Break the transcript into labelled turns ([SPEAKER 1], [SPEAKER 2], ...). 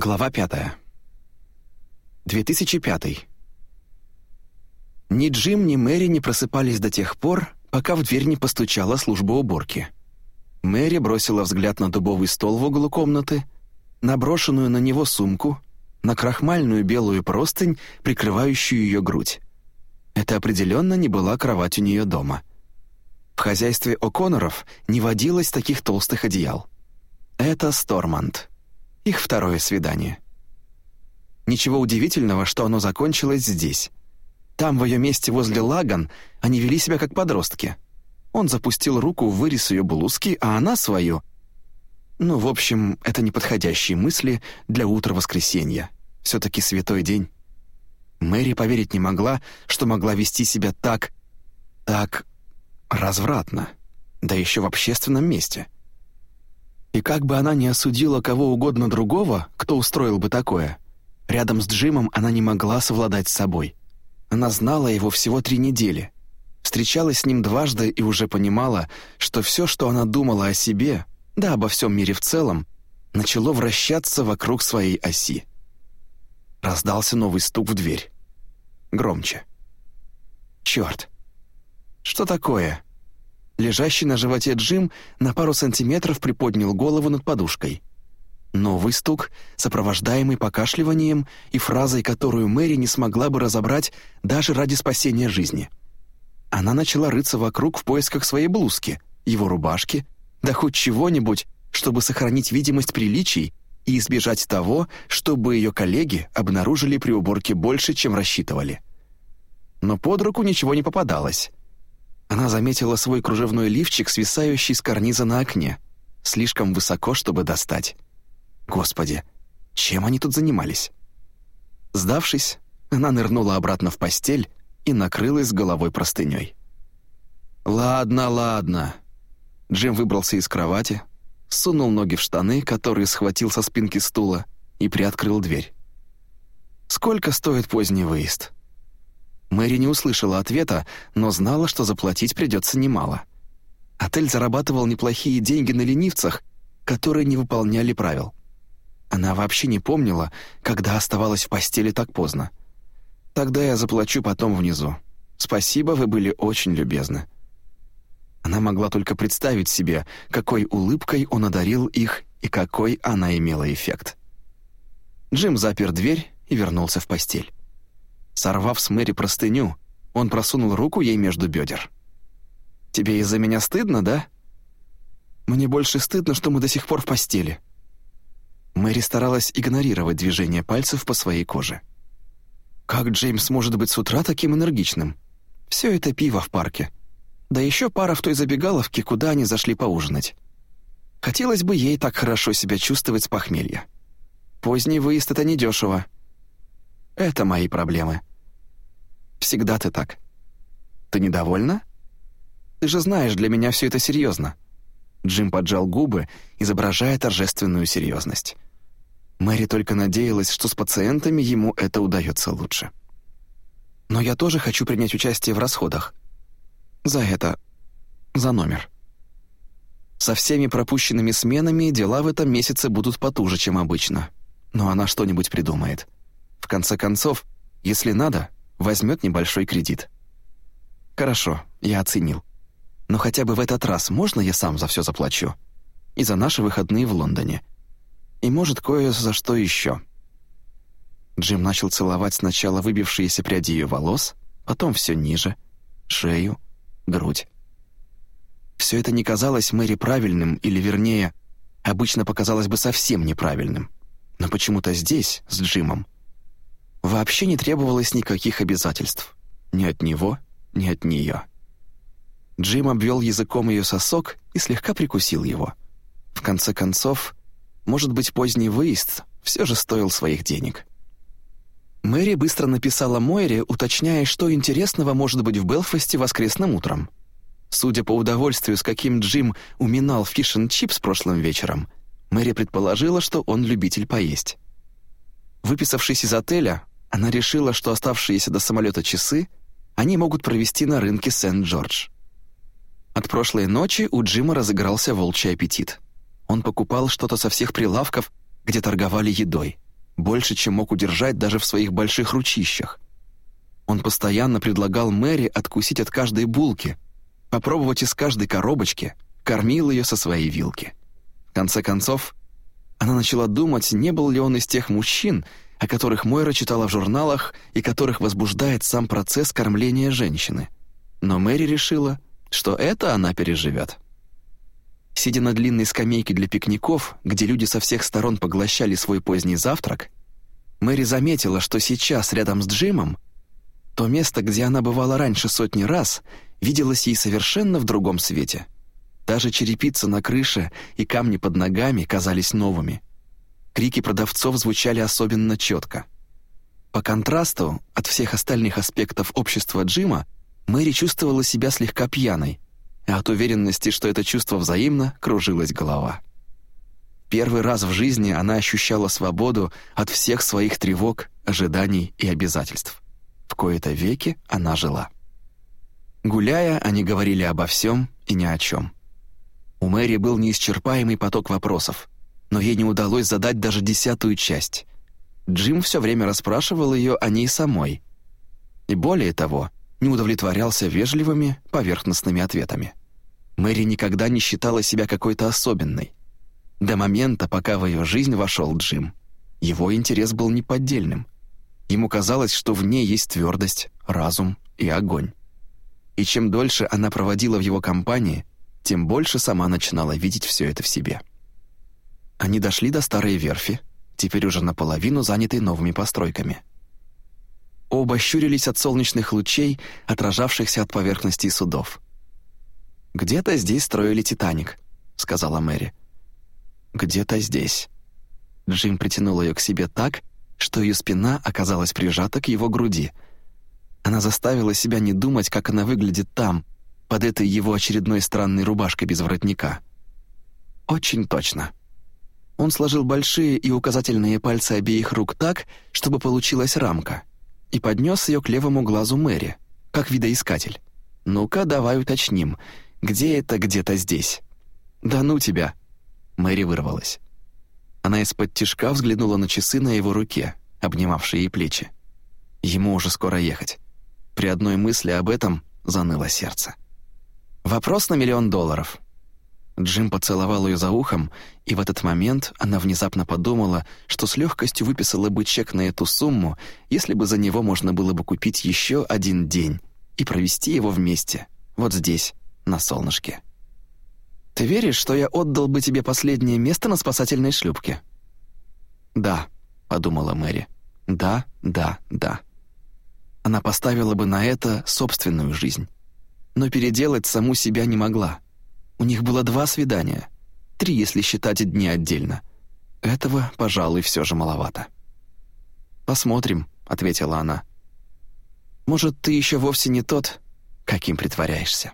[SPEAKER 1] Глава 5. 2005. Ни Джим, ни Мэри не просыпались до тех пор, пока в дверь не постучала служба уборки. Мэри бросила взгляд на дубовый стол в углу комнаты, на брошенную на него сумку, на крахмальную белую простынь, прикрывающую ее грудь. Это определенно не была кровать у нее дома. В хозяйстве О'Конноров не водилось таких толстых одеял. Это Сторманд. Их второе свидание. Ничего удивительного, что оно закончилось здесь. Там, в ее месте возле Лаган, они вели себя как подростки. Он запустил руку в вырез ее блузки, а она свою. Ну, в общем, это неподходящие мысли для утра воскресенья. Все-таки святой день. Мэри поверить не могла, что могла вести себя так... так... развратно. Да еще в общественном месте. — и как бы она ни осудила кого угодно другого, кто устроил бы такое, рядом с Джимом она не могла совладать с собой. Она знала его всего три недели, встречалась с ним дважды и уже понимала, что все, что она думала о себе, да обо всем мире в целом, начало вращаться вокруг своей оси. Раздался новый стук в дверь. Громче. «Черт! Что такое?» Лежащий на животе Джим на пару сантиметров приподнял голову над подушкой. Новый стук, сопровождаемый покашливанием и фразой, которую Мэри не смогла бы разобрать даже ради спасения жизни. Она начала рыться вокруг в поисках своей блузки, его рубашки, да хоть чего-нибудь, чтобы сохранить видимость приличий и избежать того, чтобы ее коллеги обнаружили при уборке больше, чем рассчитывали. Но под руку ничего не попадалось. Она заметила свой кружевной лифчик, свисающий с карниза на окне, слишком высоко, чтобы достать. Господи, чем они тут занимались? Сдавшись, она нырнула обратно в постель и накрылась головой простыней. «Ладно, ладно». Джим выбрался из кровати, сунул ноги в штаны, которые схватил со спинки стула, и приоткрыл дверь. «Сколько стоит поздний выезд?» Мэри не услышала ответа, но знала, что заплатить придется немало. Отель зарабатывал неплохие деньги на ленивцах, которые не выполняли правил. Она вообще не помнила, когда оставалась в постели так поздно. «Тогда я заплачу потом внизу. Спасибо, вы были очень любезны». Она могла только представить себе, какой улыбкой он одарил их и какой она имела эффект. Джим запер дверь и вернулся в постель. Сорвав с Мэри простыню, он просунул руку ей между бедер. «Тебе из-за меня стыдно, да?» «Мне больше стыдно, что мы до сих пор в постели». Мэри старалась игнорировать движение пальцев по своей коже. «Как Джеймс может быть с утра таким энергичным? Все это пиво в парке. Да еще пара в той забегаловке, куда они зашли поужинать. Хотелось бы ей так хорошо себя чувствовать с похмелья. Поздний выезд — это недешево. Это мои проблемы. Всегда ты так. Ты недовольна? Ты же знаешь, для меня все это серьезно. Джим поджал губы, изображая торжественную серьезность. Мэри только надеялась, что с пациентами ему это удается лучше. Но я тоже хочу принять участие в расходах. За это... за номер. Со всеми пропущенными сменами дела в этом месяце будут потуже, чем обычно. Но она что-нибудь придумает. В конце концов, если надо, возьмет небольшой кредит. Хорошо, я оценил. Но хотя бы в этот раз можно я сам за все заплачу? И за наши выходные в Лондоне. И может кое за что еще. Джим начал целовать сначала выбившиеся пряди ее волос, потом все ниже, шею, грудь. Все это не казалось Мэри правильным, или вернее, обычно показалось бы совсем неправильным. Но почему-то здесь, с Джимом, Вообще не требовалось никаких обязательств. Ни от него, ни от нее. Джим обвел языком ее сосок и слегка прикусил его. В конце концов, может быть, поздний выезд все же стоил своих денег. Мэри быстро написала Мойре, уточняя, что интересного может быть в Белфасте воскресным утром. Судя по удовольствию, с каким Джим уминал fish-n-chips прошлым вечером, Мэри предположила, что он любитель поесть. Выписавшись из отеля, она решила, что оставшиеся до самолета часы они могут провести на рынке Сент-Джордж. От прошлой ночи у Джима разыгрался волчий аппетит. Он покупал что-то со всех прилавков, где торговали едой. больше, чем мог удержать даже в своих больших ручищах. Он постоянно предлагал Мэри откусить от каждой булки, попробовать из каждой коробочки, кормил ее со своей вилки. В конце концов, она начала думать, не был ли он из тех мужчин, о которых Мойра читала в журналах и которых возбуждает сам процесс кормления женщины. Но Мэри решила, что это она переживет. Сидя на длинной скамейке для пикников, где люди со всех сторон поглощали свой поздний завтрак, Мэри заметила, что сейчас рядом с Джимом то место, где она бывала раньше сотни раз, виделось ей совершенно в другом свете. Даже черепица на крыше и камни под ногами казались новыми. Крики продавцов звучали особенно четко. По контрасту от всех остальных аспектов общества Джима Мэри чувствовала себя слегка пьяной, а от уверенности, что это чувство взаимно, кружилась голова. Первый раз в жизни она ощущала свободу от всех своих тревог, ожиданий и обязательств. В кои-то веки она жила. Гуляя, они говорили обо всем и ни о чем. У Мэри был неисчерпаемый поток вопросов, но ей не удалось задать даже десятую часть. Джим все время расспрашивал ее о ней самой. И более того, не удовлетворялся вежливыми, поверхностными ответами. Мэри никогда не считала себя какой-то особенной. До момента, пока в ее жизнь вошел Джим. Его интерес был неподдельным. Ему казалось, что в ней есть твердость, разум и огонь. И чем дольше она проводила в его компании, тем больше сама начинала видеть все это в себе. Они дошли до старой верфи, теперь уже наполовину занятой новыми постройками. Оба щурились от солнечных лучей, отражавшихся от поверхности судов. «Где-то здесь строили «Титаник», — сказала Мэри. «Где-то здесь». Джим притянул ее к себе так, что ее спина оказалась прижата к его груди. Она заставила себя не думать, как она выглядит там, под этой его очередной странной рубашкой без воротника. «Очень точно». Он сложил большие и указательные пальцы обеих рук так, чтобы получилась рамка, и поднес ее к левому глазу Мэри, как видоискатель. «Ну-ка, давай уточним, где это где-то здесь?» «Да ну тебя!» Мэри вырвалась. Она из-под тишка взглянула на часы на его руке, обнимавшие ей плечи. Ему уже скоро ехать. При одной мысли об этом заныло сердце. «Вопрос на миллион долларов», Джим поцеловал ее за ухом, и в этот момент она внезапно подумала, что с легкостью выписала бы чек на эту сумму, если бы за него можно было бы купить еще один день и провести его вместе, вот здесь, на солнышке. «Ты веришь, что я отдал бы тебе последнее место на спасательной шлюпке?» «Да», — подумала Мэри. «Да, да, да». Она поставила бы на это собственную жизнь, но переделать саму себя не могла — у них было два свидания. Три, если считать дни отдельно. Этого, пожалуй, все же маловато. «Посмотрим», — ответила она. «Может, ты еще вовсе не тот, каким притворяешься».